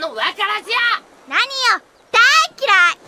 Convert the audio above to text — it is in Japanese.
のわからじゃ何よ。大嫌い。